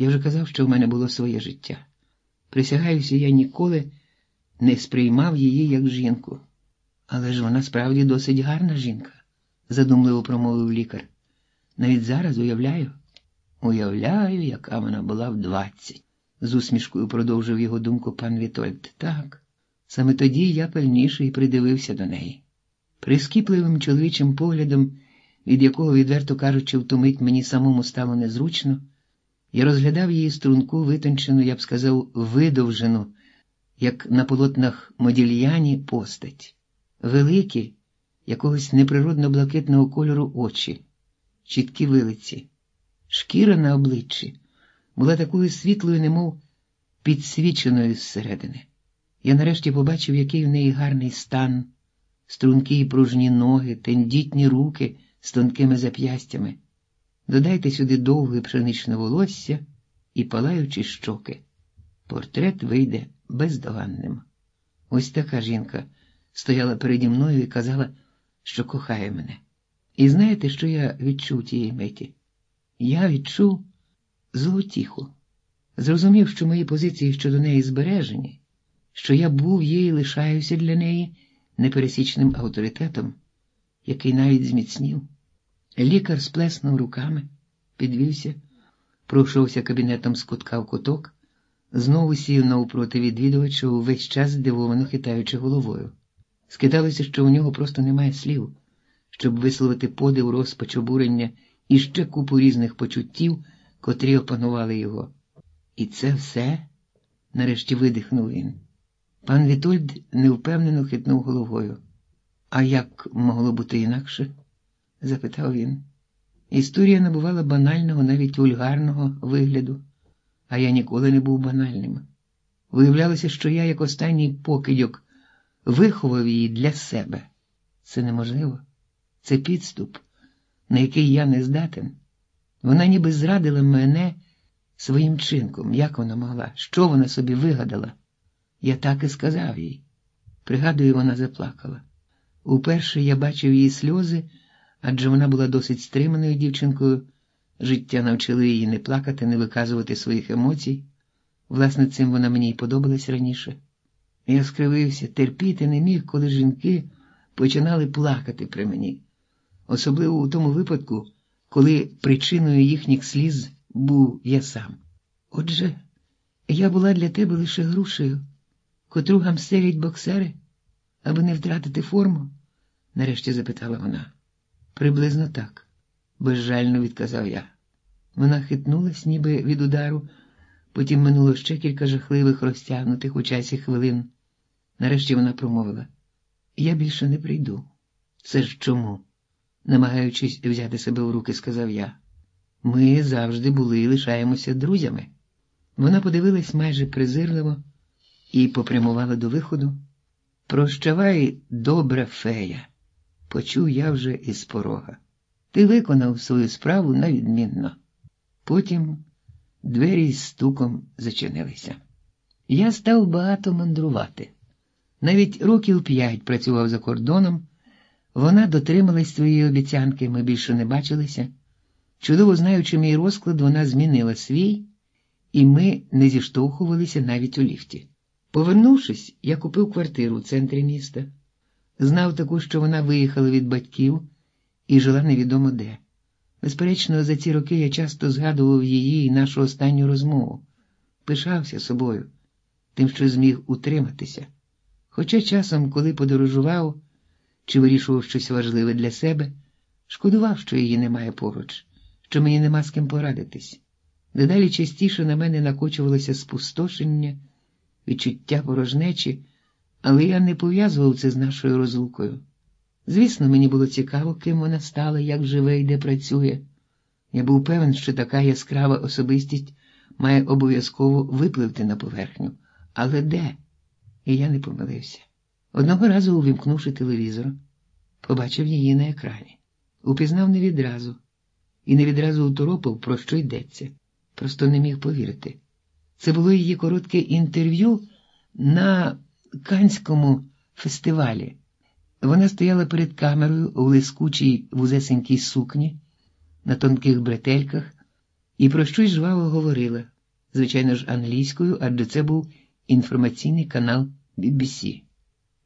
Я вже казав, що в мене було своє життя. Присягаюся, я ніколи не сприймав її як жінку. Але ж вона справді досить гарна жінка, задумливо промовив лікар. Навіть зараз уявляю, уявляю, яка вона була в двадцять, з усмішкою продовжив його думку пан Вітольд. Так, саме тоді я пильніше і придивився до неї. Прискіпливим чоловічим поглядом, від якого, відверто кажучи, втомить мені самому стало незручно, я розглядав її струнку, витончену, я б сказав, видовжену, як на полотнах Модільяні постать, великі, якогось неприродно блакитного кольору очі, чіткі вилиці, шкіра на обличчі була такою світлою, немов підсвіченою зсередини. Я нарешті побачив, який в неї гарний стан, стрункі і пружні ноги, тендітні руки з тонкими зап'ястями. Додайте сюди довге пшеничне волосся і палаючі щоки. Портрет вийде бездоганним. Ось така жінка стояла переді мною і казала, що кохає мене. І знаєте, що я відчув тієї миті? Я відчув золотіху. Зрозумів, що мої позиції щодо неї збережені, що я був їй лишаюся для неї непересічним авторитетом, який навіть зміцнів. Лікар сплеснув руками, підвівся, пройшовся кабінетом з кутка в куток, знову сів навпроти відвідувача, увесь час здивовано хитаючи головою. Скидалося, що у нього просто немає слів, щоб висловити подив, розпач, обурення і ще купу різних почуттів, котрі опанували його. І це все, нарешті видихнув він. Пан Вітольд невпевнено хитнув головою. А як могло бути інакше? Запитав він. Історія набувала банального, навіть вульгарного вигляду, а я ніколи не був банальним. Виявлялося, що я, як останній покидьок, виховав її для себе. Це неможливо. Це підступ, на який я не здатен. Вона ніби зрадила мене своїм чинком, як вона могла, що вона собі вигадала. Я так і сказав їй. Пригадую, вона заплакала. Уперше я бачив її сльози, адже вона була досить стриманою дівчинкою. Життя навчило її не плакати, не виказувати своїх емоцій. Власне, цим вона мені й подобалась раніше. Я скривився, терпіти не міг, коли жінки починали плакати при мені, особливо у тому випадку, коли причиною їхніх сліз був я сам. Отже, я була для тебе лише грушею, котру гамселять боксери, аби не втратити форму, нарешті запитала вона. Приблизно так, безжально відказав я. Вона хитнулась, ніби від удару, потім минуло ще кілька жахливих розтягнутих у часі хвилин. Нарешті вона промовила: Я більше не прийду. Це ж чому? намагаючись взяти себе в руки, сказав я. Ми завжди були і лишаємося друзями. Вона подивилась майже презирливо і попрямувала до виходу. Прощавай, добра фея, почув я вже із порога. Ти виконав свою справу навідмінно. Потім двері з стуком зачинилися. Я став багато мандрувати. Навіть років п'ять працював за кордоном, вона дотрималась своєї обіцянки, ми більше не бачилися. Чудово знаючи мій розклад, вона змінила свій, і ми не зіштовхувалися навіть у ліфті. Повернувшись, я купив квартиру в центрі міста. Знав таку, що вона виїхала від батьків і жила невідомо де. Безперечно, за ці роки я часто згадував її і нашу останню розмову, пишався собою, тим, що зміг утриматися. Хоча часом, коли подорожував чи вирішував щось важливе для себе, шкодував, що її немає поруч, що мені нема з ким порадитись. Дедалі частіше на мене накочувалося спустошення, відчуття порожнечі, але я не пов'язував це з нашою розлукою. Звісно, мені було цікаво, ким вона стала, як живе і де працює. Я був певен, що така яскрава особистість має обов'язково випливти на поверхню. Але де? І я не помилився. Одного разу, увімкнувши телевізор, побачив її на екрані. Упізнав не відразу і не відразу уторопив, про що йдеться. Просто не міг повірити. Це було її коротке інтерв'ю на Канському фестивалі. Вона стояла перед камерою у лискучій вузесенькій сукні, на тонких бретельках і про щось жваво говорила, звичайно ж, англійською, адже це був інформаційний канал BBC.